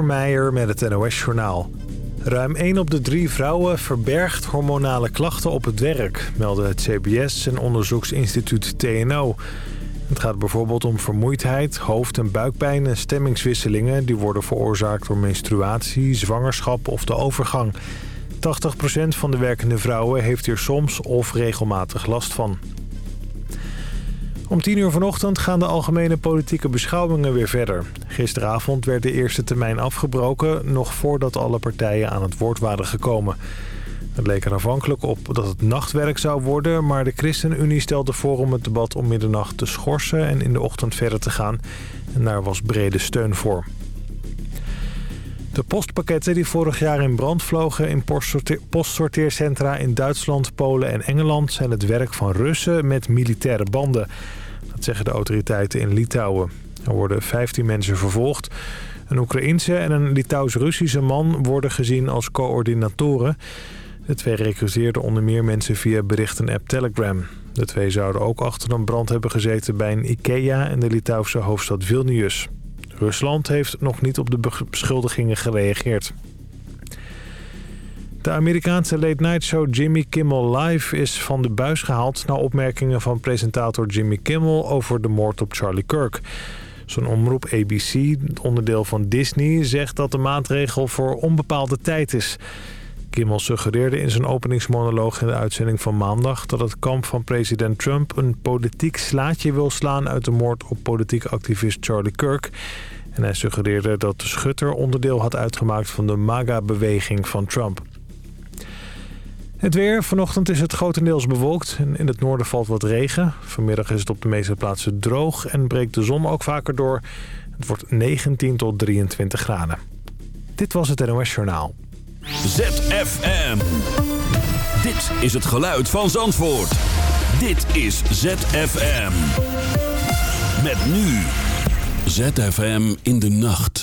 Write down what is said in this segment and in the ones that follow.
Meijer met het NOS-journaal. Ruim 1 op de 3 vrouwen verbergt hormonale klachten op het werk... melden het CBS en onderzoeksinstituut TNO. Het gaat bijvoorbeeld om vermoeidheid, hoofd- en buikpijn en stemmingswisselingen... die worden veroorzaakt door menstruatie, zwangerschap of de overgang. 80% van de werkende vrouwen heeft hier soms of regelmatig last van. Om 10 uur vanochtend gaan de algemene politieke beschouwingen weer verder. Gisteravond werd de eerste termijn afgebroken... nog voordat alle partijen aan het woord waren gekomen. Het leek er afhankelijk op dat het nachtwerk zou worden... maar de ChristenUnie stelde voor om het debat om middernacht te schorsen... en in de ochtend verder te gaan. En daar was brede steun voor. De postpakketten die vorig jaar in brand vlogen in postsorteercentra in Duitsland, Polen en Engeland... zijn het werk van Russen met militaire banden. Zeggen de autoriteiten in Litouwen. Er worden 15 mensen vervolgd. Een Oekraïense en een Litouws-Russische man worden gezien als coördinatoren. De twee recruteerden onder meer mensen via berichten-app Telegram. De twee zouden ook achter een brand hebben gezeten bij een IKEA in de Litouwse hoofdstad Vilnius. Rusland heeft nog niet op de beschuldigingen gereageerd. De Amerikaanse late-night show Jimmy Kimmel Live is van de buis gehaald... na opmerkingen van presentator Jimmy Kimmel over de moord op Charlie Kirk. Zo'n omroep ABC, onderdeel van Disney, zegt dat de maatregel voor onbepaalde tijd is. Kimmel suggereerde in zijn openingsmonoloog in de uitzending van maandag... dat het kamp van president Trump een politiek slaatje wil slaan... uit de moord op politiek activist Charlie Kirk... En hij suggereerde dat de schutter onderdeel had uitgemaakt van de MAGA-beweging van Trump. Het weer. Vanochtend is het grotendeels bewolkt en in het noorden valt wat regen. Vanmiddag is het op de meeste plaatsen droog en breekt de zon ook vaker door. Het wordt 19 tot 23 graden. Dit was het NOS Journaal. ZFM. Dit is het geluid van Zandvoort. Dit is ZFM. Met nu. ZFM in de nacht.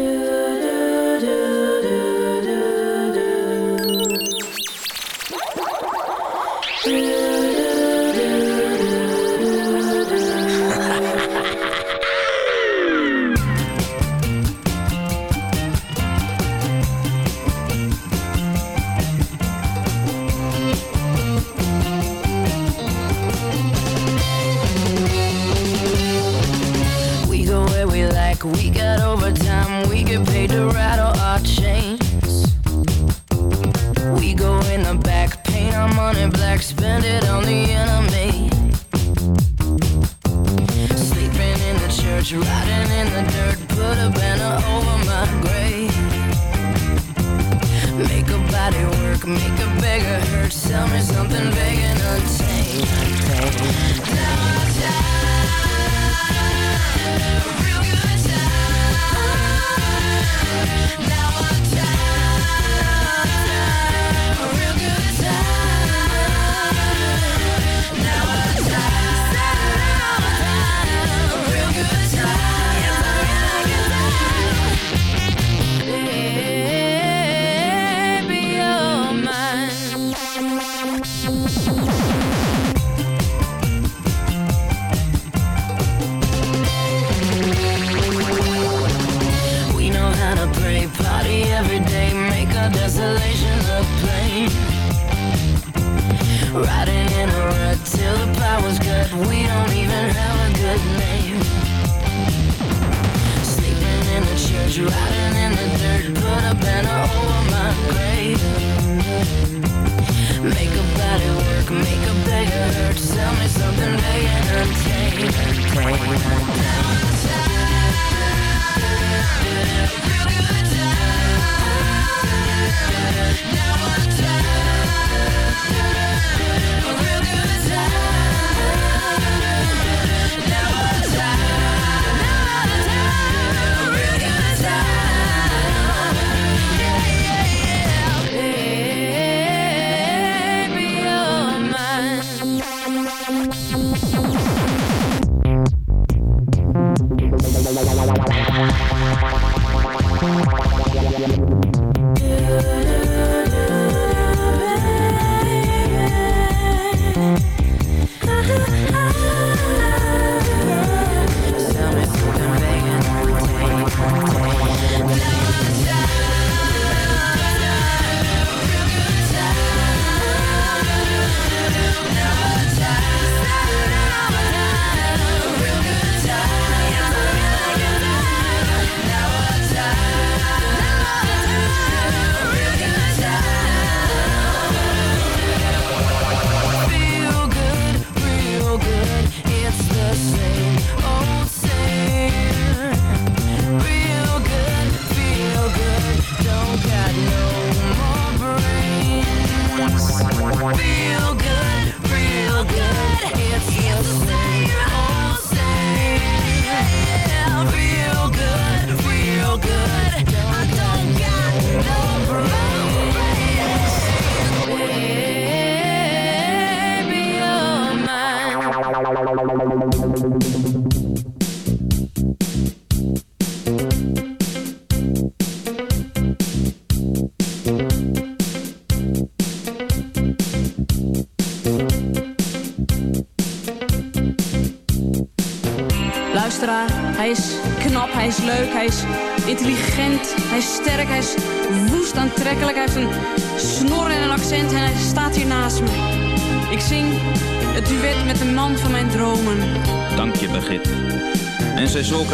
money black, spend it on the enemy. Sleeping in the church, riding in the dirt, put a banner over my grave. Make a body work, make a beggar hurt, sell me something big and untamed. Now I'm tired, real good time. Now was riding in the dirt, put a banner over my grave. Make a body work, make a hurt, me something they entertain. Real good time. Now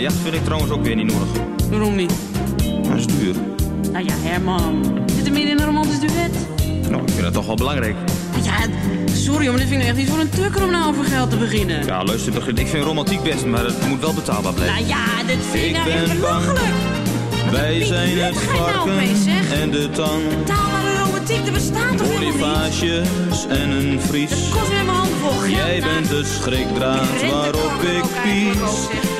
een jacht vind ik trouwens ook weer niet nodig. Waarom niet? Dat is duur. Nou ja, Herman. Zit er meer in een romantisch duet? Nou, ik vind dat toch wel belangrijk. Ja, sorry, maar dit vind ik echt niet voor een tukker om nou over geld te beginnen. Ja, luister, begin- ik vind romantiek best, maar het moet wel betaalbaar blijven. Nou ja, dit vind ik nou echt belachelijk. Wij zijn het nou varken en de tang. Taalbare romantiek, er bestaat toch helemaal niet? En een vries. Het kost weer mijn hand vol. Jij nou. bent de schrikdraad waarop ik pies.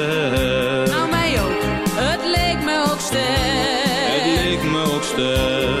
Leek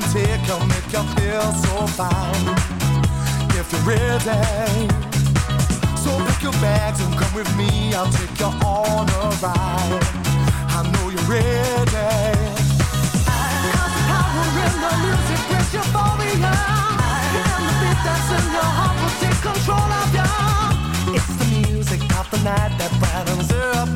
can take you, make you feel so fine if you're ready. So pick your bags and come with me. I'll take you on a ride. I know you're ready. I got power in the music, break your phobia. and the beat that's in your heart will take control of you. It's the music of the night that brightens up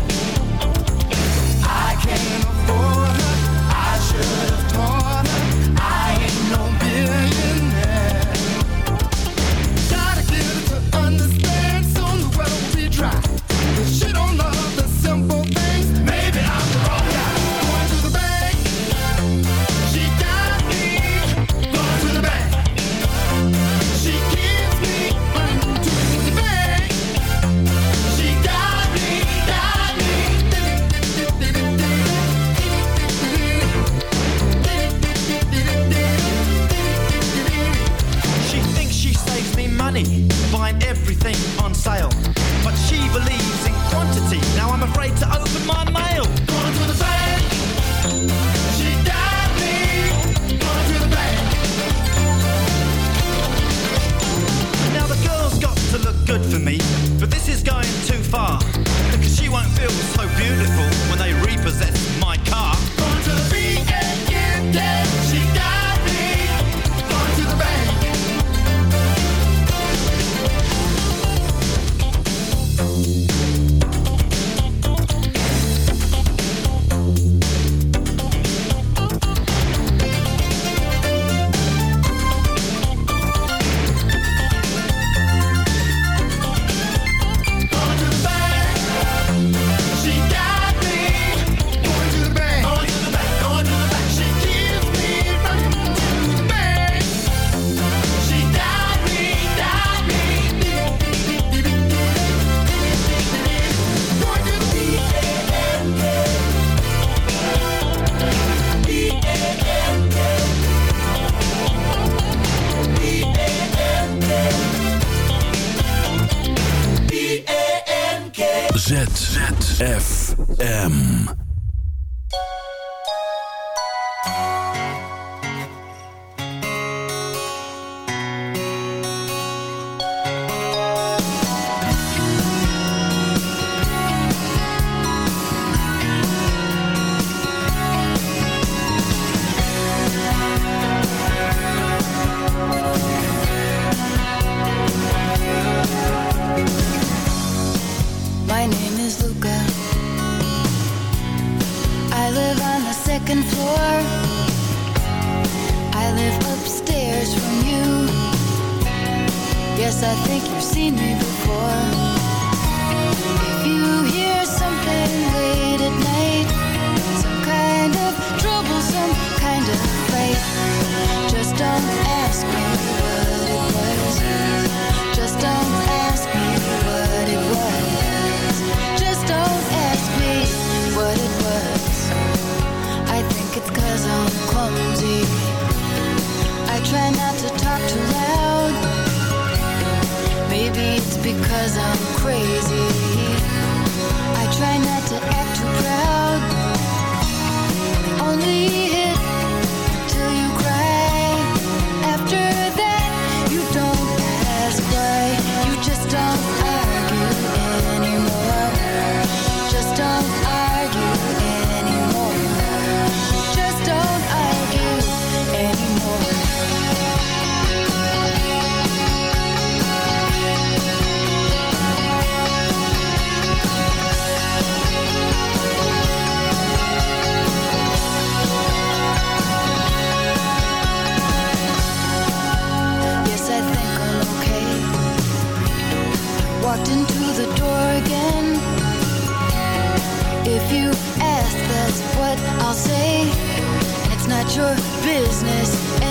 your business.